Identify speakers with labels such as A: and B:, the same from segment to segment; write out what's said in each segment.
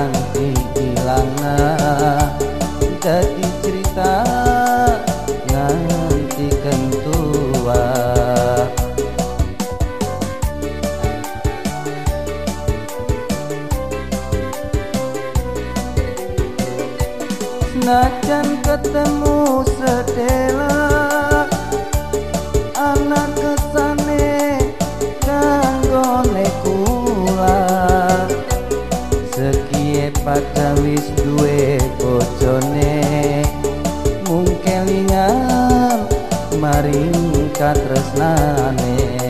A: nanti hilang jadi cerita nanti kentua Senajan ketemu se piye patawis duwe bojone. Mung kelingan maring katresnane.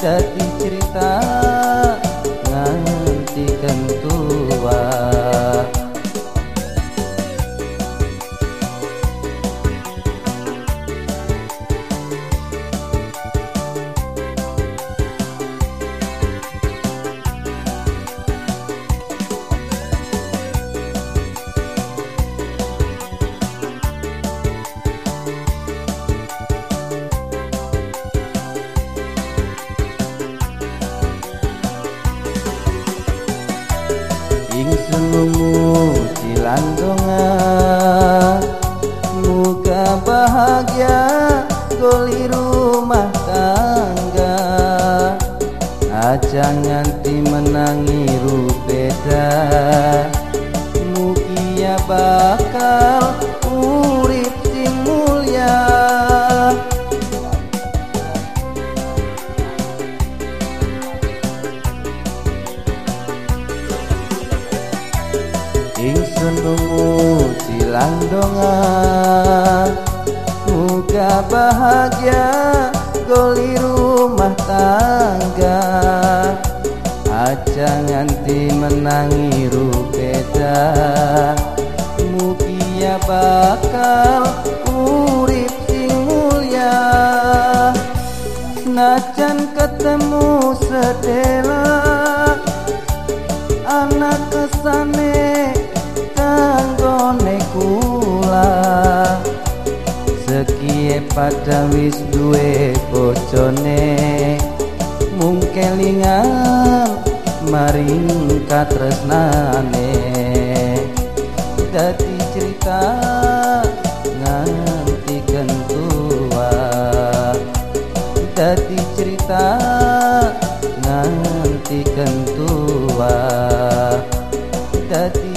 A: jadi cerita landongan muka bahagia goli rumah tangga. Aja nganti menangi memuji landongan muka bahagia goli rumah tangga. Aja nganti menangi rubeda mugia bakal urip sing mulia. Najan ketemu sedela anak kesane kanggone kula sekie pada wis duwe bojone. Mung kelingan maring katresnane. Dadi cerita nganti kentua dadi cerita nganti kentua dadi